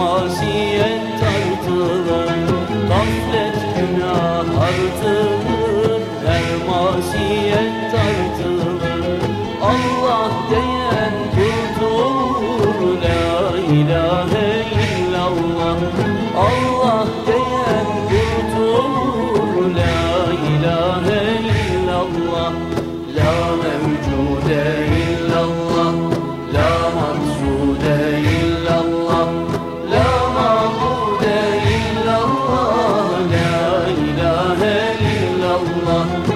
masiyet artılar Gaflet günah artılar Her masiyet artılar Allah diyen kurtulur. La ilahe illallah. Allah diyen kurtulur. La ilahe illallah. La mevcude 너무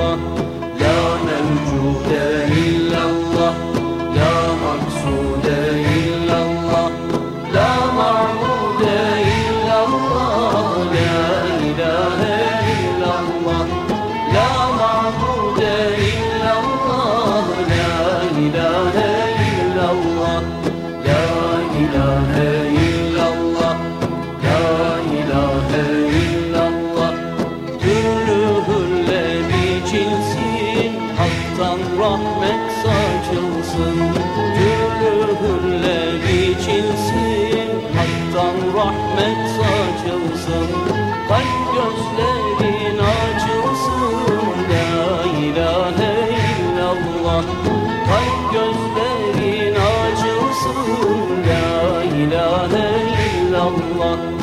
الله لا موجود rahmet saçılsın Kalp gözlerin açılsın. La ilahe illallah Kalp gözlerin açılsın. La ilahe illallah.